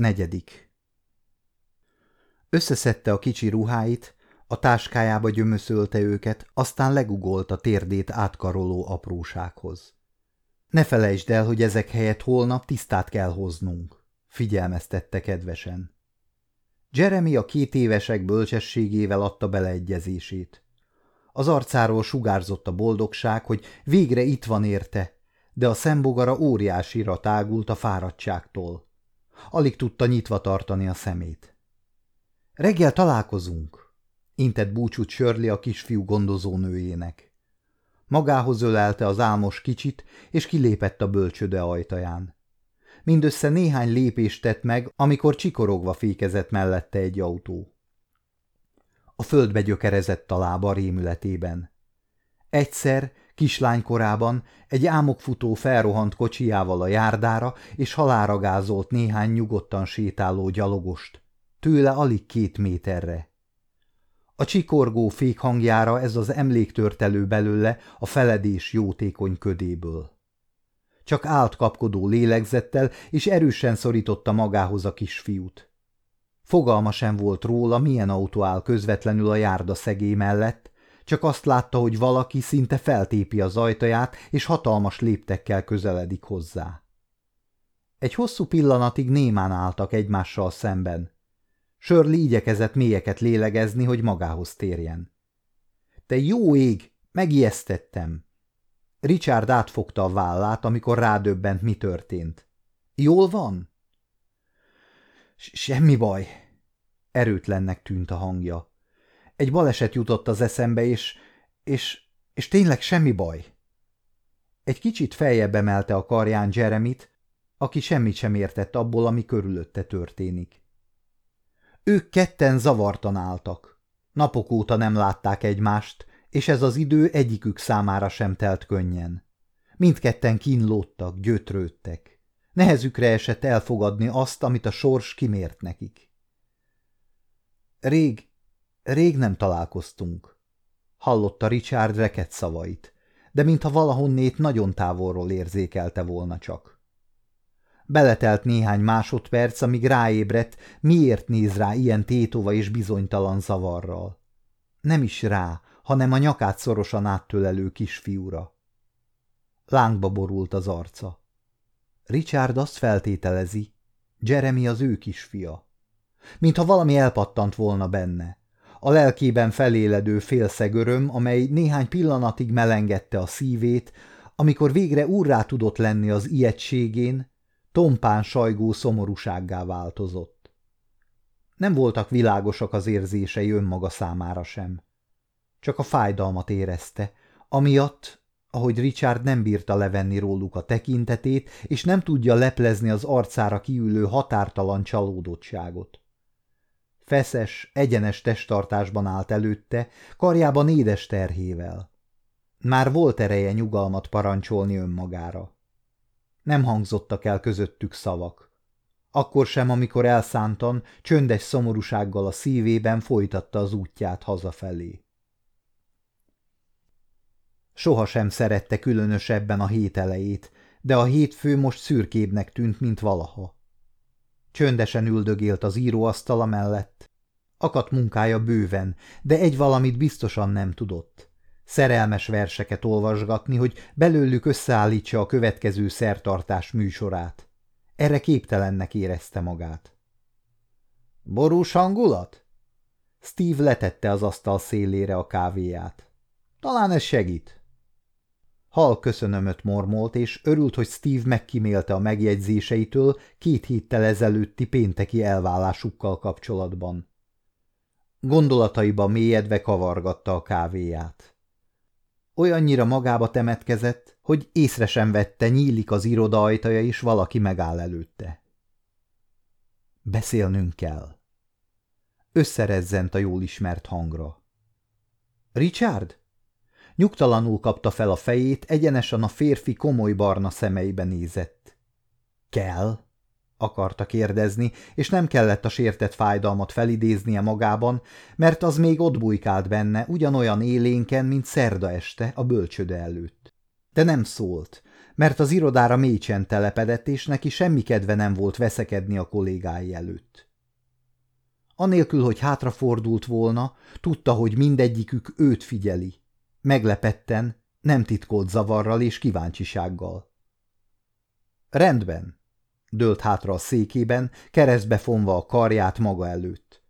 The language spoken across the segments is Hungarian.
Negyedik Összeszedte a kicsi ruháit, a táskájába gyömöszölte őket, aztán legugolt a térdét átkaroló aprósághoz. Ne felejtsd el, hogy ezek helyett holnap tisztát kell hoznunk, figyelmeztette kedvesen. Jeremy a két évesek bölcsességével adta beleegyezését. Az arcáról sugárzott a boldogság, hogy végre itt van érte, de a szembogara óriásira tágult a fáradtságtól. Alig tudta nyitva tartani a szemét. Reggel találkozunk, intett búcsút Sörli a kisfiú gondozónőjének. Magához ölelte az álmos kicsit, és kilépett a bölcsöde ajtaján. Mindössze néhány lépést tett meg, amikor csikorogva fékezett mellette egy autó. A földbe gyökerezett a lába rémületében. Egyszer, kislánykorában egy ámokfutó felrohant kocsijával a járdára, és halára gázolt néhány nyugodtan sétáló gyalogost, tőle alig két méterre. A csikorgó fék hangjára ez az emlék tört elő belőle a feledés jótékony ködéből. Csak állt kapkodó lélegzettel, és erősen szorította magához a kisfiút. Fogalma sem volt róla, milyen autó áll közvetlenül a járda szegé mellett, csak azt látta, hogy valaki szinte feltépi az ajtaját, és hatalmas léptekkel közeledik hozzá. Egy hosszú pillanatig némán álltak egymással szemben. Shirley igyekezett mélyeket lélegezni, hogy magához térjen. – Te jó ég! Megijesztettem! Richard átfogta a vállát, amikor rádöbbent, mi történt. – Jól van? – Semmi baj! Erőtlennek tűnt a hangja. Egy baleset jutott az eszembe, és, és, és tényleg semmi baj. Egy kicsit feljebb emelte a karján Jeremit, aki semmit sem értett abból, ami körülötte történik. Ők ketten zavartan álltak. Napok óta nem látták egymást, és ez az idő egyikük számára sem telt könnyen. Mindketten kínlódtak, gyötrődtek. Nehezükre esett elfogadni azt, amit a sors kimért nekik. Rég, rég nem találkoztunk. Hallotta Richard reket szavait, de mintha valahonnét nagyon távolról érzékelte volna csak. Beletelt néhány másodperc, amíg ráébredt, miért néz rá ilyen tétova és bizonytalan zavarral. Nem is rá, hanem a nyakát szorosan áttölelő kisfiúra. Lángba borult az arca. Richard azt feltételezi, Jeremy az ő kisfia. Mintha valami elpattant volna benne. A lelkében feléledő félszegöröm, amely néhány pillanatig melengedte a szívét, amikor végre úrrá tudott lenni az ijegységén, tompán sajgó szomorúsággá változott. Nem voltak világosak az érzései önmaga számára sem. Csak a fájdalmat érezte, amiatt, ahogy Richard nem bírta levenni róluk a tekintetét, és nem tudja leplezni az arcára kiülő határtalan csalódottságot. Feszes, egyenes testtartásban állt előtte, karjában édes terhével. Már volt ereje nyugalmat parancsolni önmagára. Nem hangzottak el közöttük szavak. Akkor sem, amikor elszántan, csöndes szomorúsággal a szívében folytatta az útját hazafelé. Soha sem szerette különösebben a hét elejét, de a hétfő most szürkébbnek tűnt, mint valaha. Csöndesen üldögélt az íróasztala mellett. Akadt munkája bőven, de egy valamit biztosan nem tudott szerelmes verseket olvasgatni, hogy belőlük összeállítsa a következő szertartás műsorát. Erre képtelennek érezte magát. Borús hangulat? Steve letette az asztal szélére a kávéját. Talán ez segít. Hal köszönömöt mormolt, és örült, hogy Steve megkímélte a megjegyzéseitől két héttel ezelőtti pénteki elválásukkal kapcsolatban. Gondolataiban mélyedve kavargatta a kávéját. Olyannyira magába temetkezett, hogy észre sem vette, nyílik az iroda ajtaja, és valaki megáll előtte. Beszélnünk kell. Összerezzent a jól ismert hangra. Richard? Nyugtalanul kapta fel a fejét, egyenesen a férfi komoly barna szemeibe nézett. Kell? akarta kérdezni, és nem kellett a sértett fájdalmat felidéznie magában, mert az még ott bujkált benne, ugyanolyan élénken, mint szerda este a bölcsöde előtt. De nem szólt, mert az irodára mécsen telepedett, és neki semmi kedve nem volt veszekedni a kollégái előtt. Anélkül, hogy hátrafordult volna, tudta, hogy mindegyikük őt figyeli. Meglepetten, nem titkolt zavarral és kíváncsisággal. Rendben, dőlt hátra a székében, keresztbe fonva a karját maga előtt.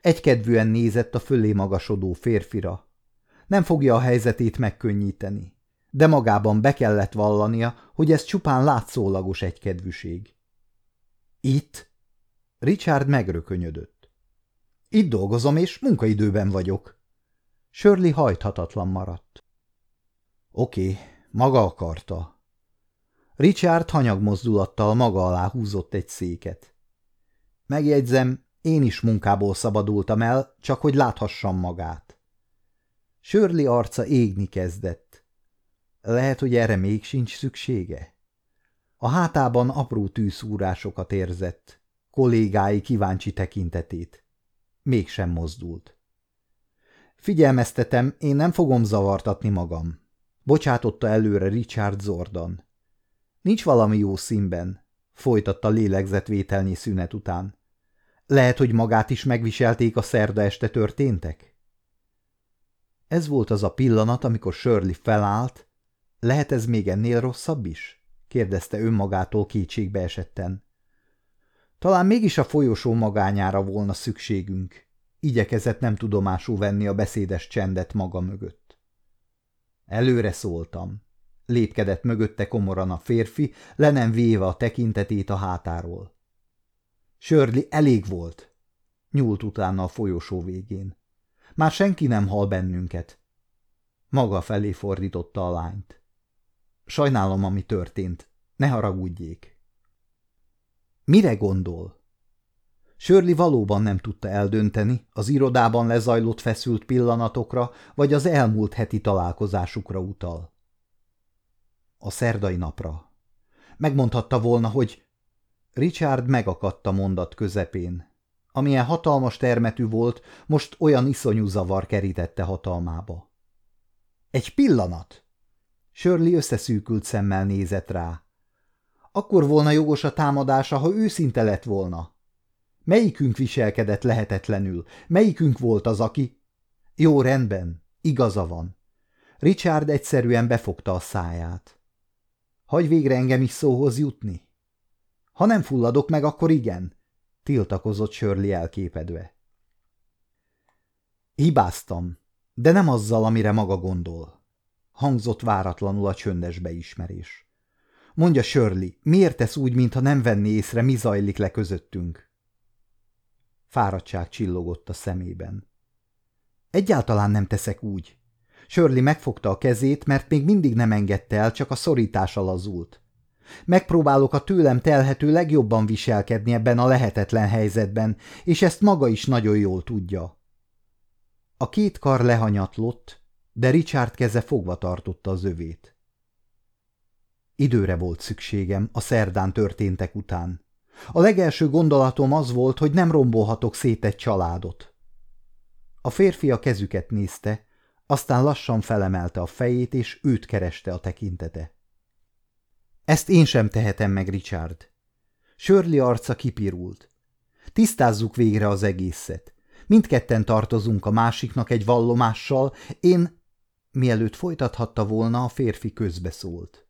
Egykedvűen nézett a fölé magasodó férfira. Nem fogja a helyzetét megkönnyíteni, de magában be kellett vallania, hogy ez csupán látszólagos egykedvűség. Itt? Richard megrökönyödött. Itt dolgozom, és munkaidőben vagyok. Shirley hajthatatlan maradt. Oké, maga akarta. Richard hanyagmozdulattal maga alá húzott egy széket. Megjegyzem, én is munkából szabadultam el, csak hogy láthassam magát. Sörli arca égni kezdett. Lehet, hogy erre még sincs szüksége? A hátában apró tűszúrásokat érzett, kollégái kíváncsi tekintetét. Mégsem mozdult. Figyelmeztetem, én nem fogom zavartatni magam. Bocsátotta előre Richard Zordan. Nincs valami jó színben, folytatta lélegzetvételnyi szünet után. Lehet, hogy magát is megviselték a szerda este történtek? Ez volt az a pillanat, amikor Shirley felállt. Lehet ez még ennél rosszabb is? kérdezte önmagától kétségbe esetten. Talán mégis a folyosó magányára volna szükségünk. Igyekezett nem tudomásul venni a beszédes csendet maga mögött. Előre szóltam. Lépkedett mögötte komoran a férfi, le nem véve a tekintetét a hátáról. Sörli elég volt. Nyúlt utána a folyosó végén. Már senki nem hal bennünket. Maga felé fordította a lányt. Sajnálom, ami történt. Ne haragudjék. Mire gondol? Sörli valóban nem tudta eldönteni, az irodában lezajlott feszült pillanatokra, vagy az elmúlt heti találkozásukra utal. A szerdai napra. Megmondhatta volna, hogy Richard megakadt a mondat közepén. Amilyen hatalmas termetű volt, most olyan iszonyú zavar kerítette hatalmába. Egy pillanat! Shirley összeszűkült szemmel nézett rá. Akkor volna jogos a támadása, ha őszinte lett volna. Melyikünk viselkedett lehetetlenül? Melyikünk volt az, aki... Jó, rendben, igaza van. Richard egyszerűen befogta a száját. Hagy végre engem is szóhoz jutni? Ha nem fulladok meg, akkor igen, tiltakozott Shirley elképedve. Hibáztam, de nem azzal, amire maga gondol. Hangzott váratlanul a csöndes beismerés. Mondja Shirley, miért tesz úgy, mintha nem venné észre, mi zajlik le közöttünk? Fáradtság csillogott a szemében. Egyáltalán nem teszek úgy. Shirley megfogta a kezét, mert még mindig nem engedte el, csak a szorítás lazult. Megpróbálok a tőlem telhető legjobban viselkedni ebben a lehetetlen helyzetben, és ezt maga is nagyon jól tudja. A két kar lehanyatlott, de Richard keze fogva tartotta az övét. Időre volt szükségem a szerdán történtek után. A legelső gondolatom az volt, hogy nem rombolhatok szét egy családot. A férfi a kezüket nézte, aztán lassan felemelte a fejét, és őt kereste a tekintete. Ezt én sem tehetem meg, Richard. Sörli arca kipirult. Tisztázzuk végre az egészet. Mindketten tartozunk a másiknak egy vallomással, én... Mielőtt folytathatta volna, a férfi közbeszólt.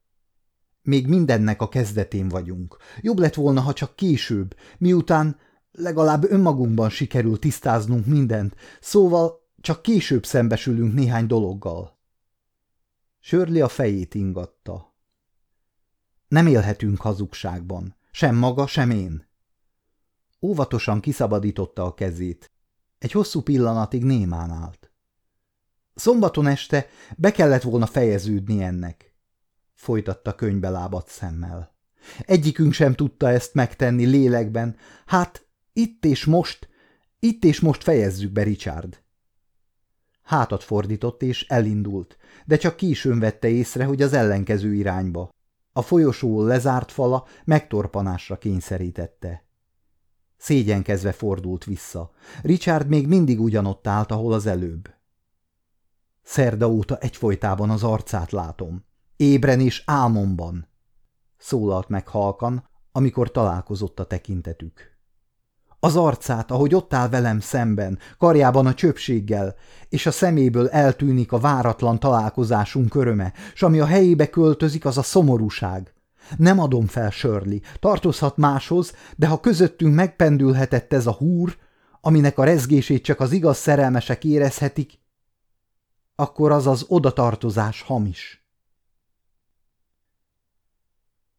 Még mindennek a kezdetén vagyunk. Jobb lett volna, ha csak később, miután legalább önmagunkban sikerül tisztáznunk mindent, szóval csak később szembesülünk néhány dologgal. Sörli a fejét ingatta. Nem élhetünk hazugságban, sem maga, sem én. Óvatosan kiszabadította a kezét. Egy hosszú pillanatig némán állt. Szombaton este be kellett volna fejeződni ennek, folytatta könybe lábadt szemmel. Egyikünk sem tudta ezt megtenni lélekben, hát itt és most, itt és most fejezzük be, Richard. Hátat fordított és elindult, de csak későn vette észre, hogy az ellenkező irányba. A folyosó lezárt fala megtorpanásra kényszerítette. Szégyenkezve fordult vissza. Richard még mindig ugyanott állt, ahol az előbb. Szerda óta egyfolytában az arcát látom. Ébren és álmomban. szólalt meg halkan, amikor találkozott a tekintetük. Az arcát, ahogy ott áll velem szemben, karjában a csöpséggel, és a szeméből eltűnik a váratlan találkozásunk öröme, s ami a helyébe költözik, az a szomorúság. Nem adom fel Shirley, tartozhat máshoz, de ha közöttünk megpendülhetett ez a húr, aminek a rezgését csak az igaz szerelmesek érezhetik, akkor az az odatartozás hamis.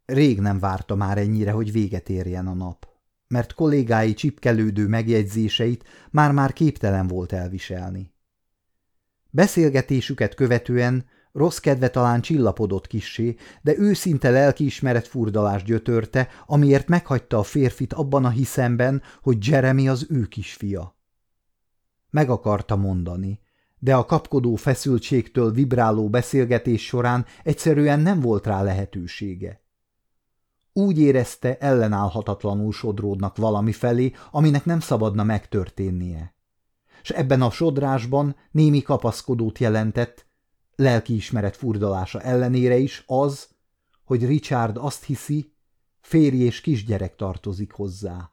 Rég nem várta már ennyire, hogy véget érjen a nap, mert kollégái csipkelődő megjegyzéseit már-már képtelen volt elviselni. Beszélgetésüket követően rossz kedve talán csillapodott kissé, de őszinte lelkiismeret furdalás gyötörte, amiért meghagyta a férfit abban a hiszemben, hogy Jeremy az ő kisfia. Meg akarta mondani, de a kapkodó feszültségtől vibráló beszélgetés során egyszerűen nem volt rá lehetősége. Úgy érezte, ellenállhatatlanul sodródnak valami felé, aminek nem szabadna megtörténnie. S ebben a sodrásban némi kapaszkodót jelentett, lelkiismeret furdalása ellenére is az, hogy Richard azt hiszi, férj és kisgyerek tartozik hozzá.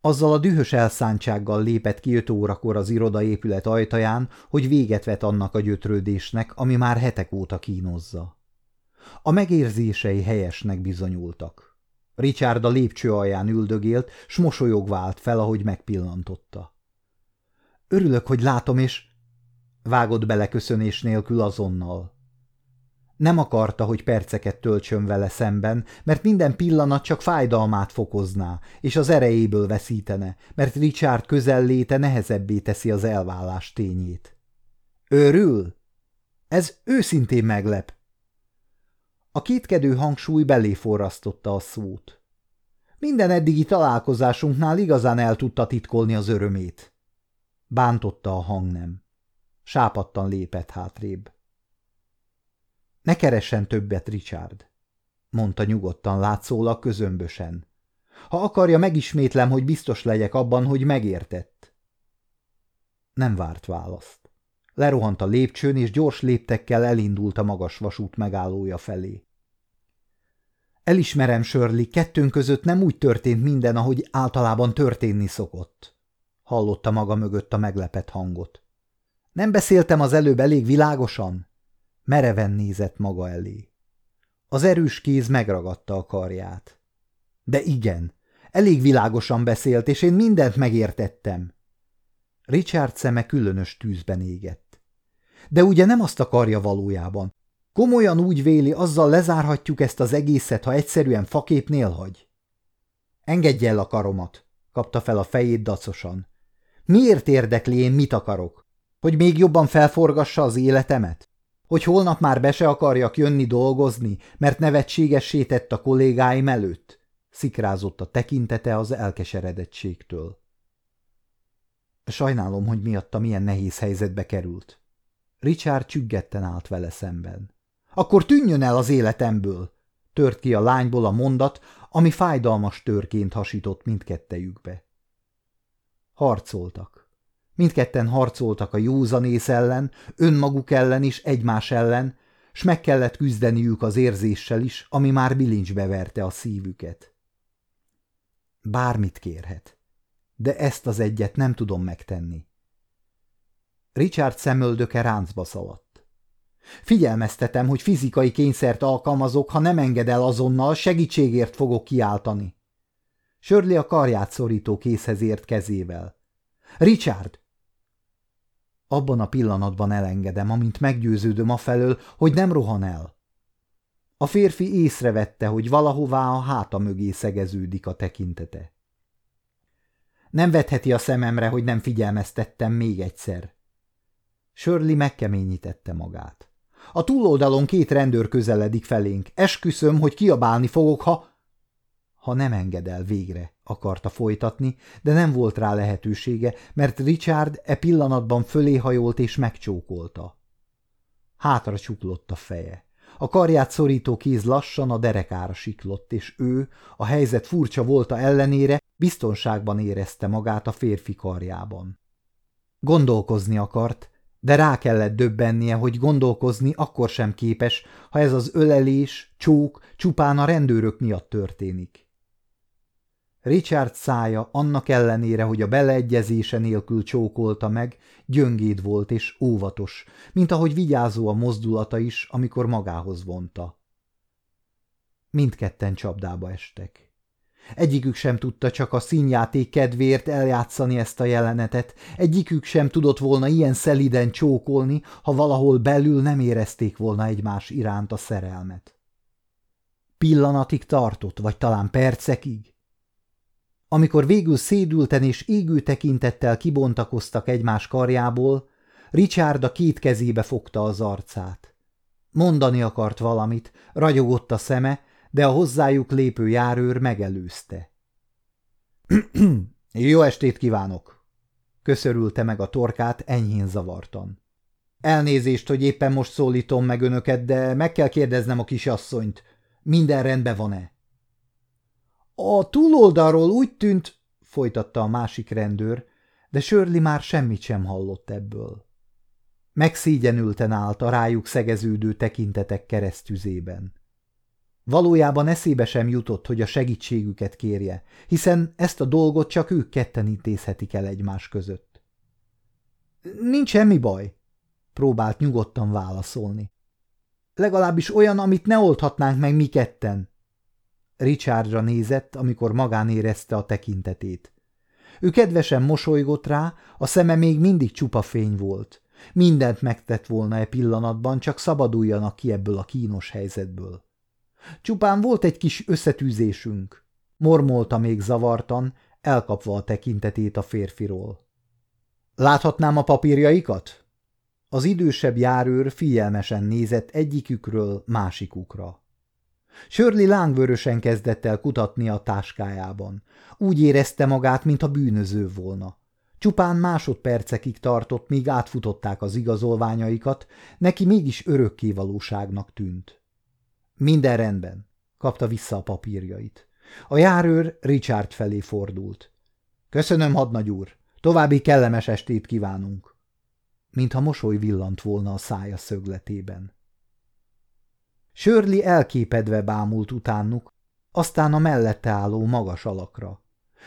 Azzal a dühös elszántsággal lépett ki öt órakor az irodaépület ajtaján, hogy véget vet annak a gyötrődésnek, ami már hetek óta kínozza. A megérzései helyesnek bizonyultak. Richard a lépcső alján üldögélt, s mosolyog vált fel, ahogy megpillantotta. Örülök, hogy látom, és... Vágott bele köszönés nélkül azonnal. Nem akarta, hogy perceket töltsön vele szemben, mert minden pillanat csak fájdalmát fokozná, és az erejéből veszítene, mert Richard közelléte nehezebbé teszi az elvállás tényét. Örül? Ez őszintén meglep. A kétkedő hangsúly belé forrasztotta a szót. Minden eddigi találkozásunknál igazán el tudta titkolni az örömét. Bántotta a hangnem. Sápadtan lépett hátrébb. Ne keressen többet, Richard, mondta nyugodtan látszólag közömbösen. Ha akarja, megismétlem, hogy biztos legyek abban, hogy megértett. Nem várt választ. Lerohant a lépcsőn, és gyors léptekkel elindult a magas vasút megállója felé. Elismerem, Sörli, kettőnk között nem úgy történt minden, ahogy általában történni szokott. Hallotta maga mögött a meglepett hangot. Nem beszéltem az előbb elég világosan? Mereven nézett maga elé. Az erős kéz megragadta a karját. De igen, elég világosan beszélt, és én mindent megértettem. Richard szeme különös tűzben égett. De ugye nem azt akarja valójában. Komolyan úgy véli, azzal lezárhatjuk ezt az egészet, ha egyszerűen faképnél hagy. Engedj el a karomat, kapta fel a fejét dacosan. Miért érdekli én, mit akarok? Hogy még jobban felforgassa az életemet? Hogy holnap már be se akarjak jönni dolgozni, mert nevetségessé tett a kollégáim előtt? Szikrázott a tekintete az elkeseredettségtől. Sajnálom, hogy miatta milyen nehéz helyzetbe került. Richard csüggetten állt vele szemben. Akkor tűnjön el az életemből! Tört ki a lányból a mondat, ami fájdalmas törként hasított mindkettejükbe. Harcoltak. Mindketten harcoltak a józanész ellen, önmaguk ellen is, egymás ellen, s meg kellett küzdeniük az érzéssel is, ami már bilincsbe verte a szívüket. Bármit kérhet, de ezt az egyet nem tudom megtenni. Richard szemöldöke ráncba szaladt. Figyelmeztetem, hogy fizikai kényszert alkalmazok, ha nem enged el azonnal, segítségért fogok kiáltani. Sörli a karját szorító készhez ért kezével. Richard, abban a pillanatban elengedem, amint meggyőződöm afelől, hogy nem rohan el. A férfi észrevette, hogy valahová a háta mögé szegeződik a tekintete. Nem vetheti a szememre, hogy nem figyelmeztettem még egyszer. Sörli megkeményítette magát. A túloldalon két rendőr közeledik felénk. Esküszöm, hogy kiabálni fogok, ha... Ha nem enged el végre, akarta folytatni, de nem volt rá lehetősége, mert Richard e pillanatban fölé hajolt és megcsókolta. Hátra csuklott a feje. A karját szorító kéz lassan a derekára siklott, és ő, a helyzet furcsa volta ellenére, biztonságban érezte magát a férfi karjában. Gondolkozni akart, de rá kellett döbbennie, hogy gondolkozni akkor sem képes, ha ez az ölelés, csók csupán a rendőrök miatt történik. Richard szája annak ellenére, hogy a beleegyezése nélkül csókolta meg, gyöngéd volt és óvatos, mint ahogy vigyázó a mozdulata is, amikor magához vonta. Mindketten csapdába estek. Egyikük sem tudta csak a színjáték kedvéért eljátszani ezt a jelenetet, egyikük sem tudott volna ilyen szeliden csókolni, ha valahol belül nem érezték volna egymás iránt a szerelmet. Pillanatig tartott, vagy talán percekig. Amikor végül szédülten és égő tekintettel kibontakoztak egymás karjából, Richard a két kezébe fogta az arcát. Mondani akart valamit, ragyogott a szeme, de a hozzájuk lépő járőr megelőzte. – Jó estét kívánok! – köszörülte meg a torkát enyhén zavartan. – Elnézést, hogy éppen most szólítom meg önöket, de meg kell kérdeznem a kisasszonyt. Minden rendben van-e? – A túloldalról úgy tűnt – folytatta a másik rendőr, de Sörli már semmit sem hallott ebből. Megszígyenülten állt a rájuk szegeződő tekintetek keresztüzében. Valójában eszébe sem jutott, hogy a segítségüket kérje, hiszen ezt a dolgot csak ők ketten intézhetik el egymás között. Nincs semmi baj, próbált nyugodtan válaszolni. Legalábbis olyan, amit ne oldhatnánk meg mi ketten. Richardra nézett, amikor magán érezte a tekintetét. Ő kedvesen mosolygott rá, a szeme még mindig csupa fény volt. Mindent megtett volna e pillanatban, csak szabaduljanak ki ebből a kínos helyzetből. Csupán volt egy kis összetűzésünk, mormolta még zavartan, elkapva a tekintetét a férfiról. Láthatnám a papírjaikat? Az idősebb járőr figyelmesen nézett egyikükről másikukra. Sörli lángvörösen kezdett el kutatni a táskájában. Úgy érezte magát, mintha bűnöző volna. Csupán másodpercekig tartott, míg átfutották az igazolványaikat, neki mégis örökkévalóságnak tűnt. Minden rendben, kapta vissza a papírjait. A járőr Richard felé fordult. Köszönöm, hadnagy úr, további kellemes estét kívánunk. Mintha mosoly villant volna a szája szögletében. Sörli elképedve bámult utánuk, aztán a mellette álló magas alakra.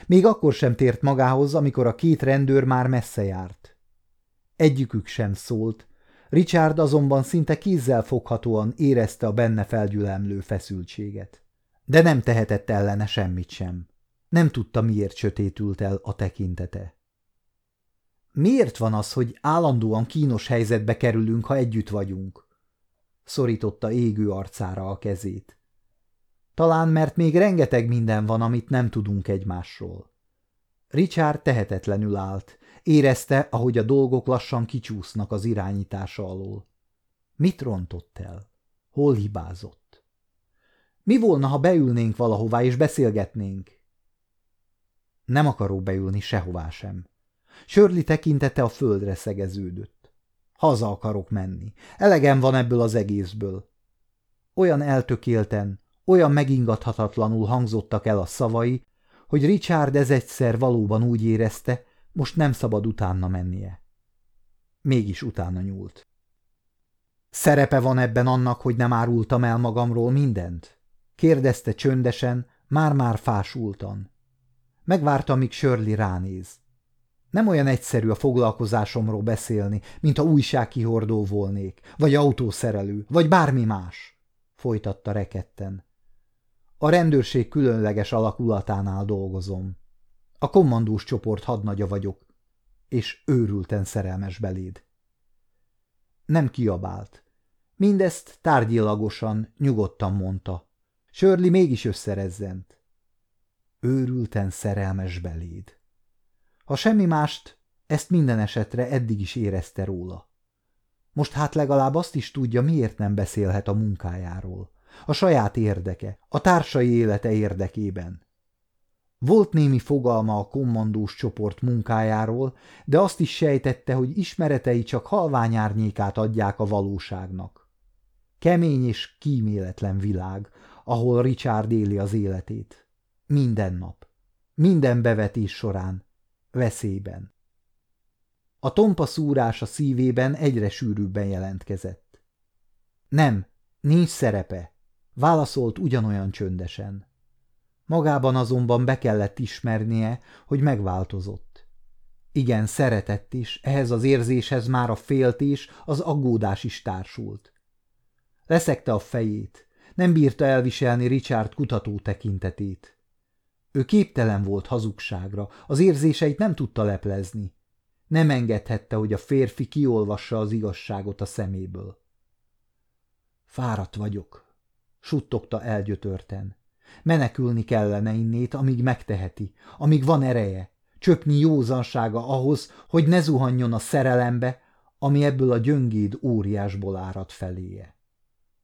Még akkor sem tért magához, amikor a két rendőr már messze járt. Egyikük sem szólt, Richard azonban szinte kézzel foghatóan érezte a benne felgyülemlő feszültséget. De nem tehetett ellene semmit sem. Nem tudta, miért sötétült el a tekintete. Miért van az, hogy állandóan kínos helyzetbe kerülünk, ha együtt vagyunk? Szorította égő arcára a kezét. Talán mert még rengeteg minden van, amit nem tudunk egymásról. Richard tehetetlenül állt, Érezte, ahogy a dolgok lassan kicsúsznak az irányítása alól. Mit rontott el? Hol hibázott? Mi volna, ha beülnénk valahová és beszélgetnénk? Nem akarok beülni sehová sem. Sörli tekintete a földre szegeződött. Haza akarok menni. Elegem van ebből az egészből. Olyan eltökélten, olyan megingathatatlanul hangzottak el a szavai, hogy Richard ez egyszer valóban úgy érezte, most nem szabad utána mennie. Mégis utána nyúlt. Szerepe van ebben annak, hogy nem árultam el magamról mindent? Kérdezte csöndesen, már-már fásultan. Megvárta, míg Shirley ránéz. Nem olyan egyszerű a foglalkozásomról beszélni, mint a újságkihordó volnék, vagy autószerelő, vagy bármi más, folytatta reketten. A rendőrség különleges alakulatánál dolgozom. A kommandós csoport hadnagya vagyok, és őrülten szerelmes beléd. Nem kiabált. Mindezt tárgyilagosan, nyugodtan mondta. Sörli mégis összerezzent. Őrülten szerelmes beléd. Ha semmi mást, ezt minden esetre eddig is érezte róla. Most hát legalább azt is tudja, miért nem beszélhet a munkájáról. A saját érdeke, a társai élete érdekében. Volt némi fogalma a kommandós csoport munkájáról, de azt is sejtette, hogy ismeretei csak halvány árnyékát adják a valóságnak. Kemény és kíméletlen világ, ahol Richard éli az életét. Minden nap, minden bevetés során, veszélyben. A tompa szúrás a szívében egyre sűrűbben jelentkezett. Nem, nincs szerepe, válaszolt ugyanolyan csöndesen. Magában azonban be kellett ismernie, hogy megváltozott. Igen, szeretett is, ehhez az érzéshez már a féltés, az aggódás is társult. Leszekte a fejét, nem bírta elviselni Richard kutató tekintetét. Ő képtelen volt hazugságra, az érzéseit nem tudta leplezni. Nem engedhette, hogy a férfi kiolvassa az igazságot a szeméből. Fáradt vagyok, suttogta elgyötörten. Menekülni kellene innét, amíg megteheti, amíg van ereje, csöpnyi józansága ahhoz, hogy ne zuhanjon a szerelembe, ami ebből a gyöngéd óriásból árad feléje.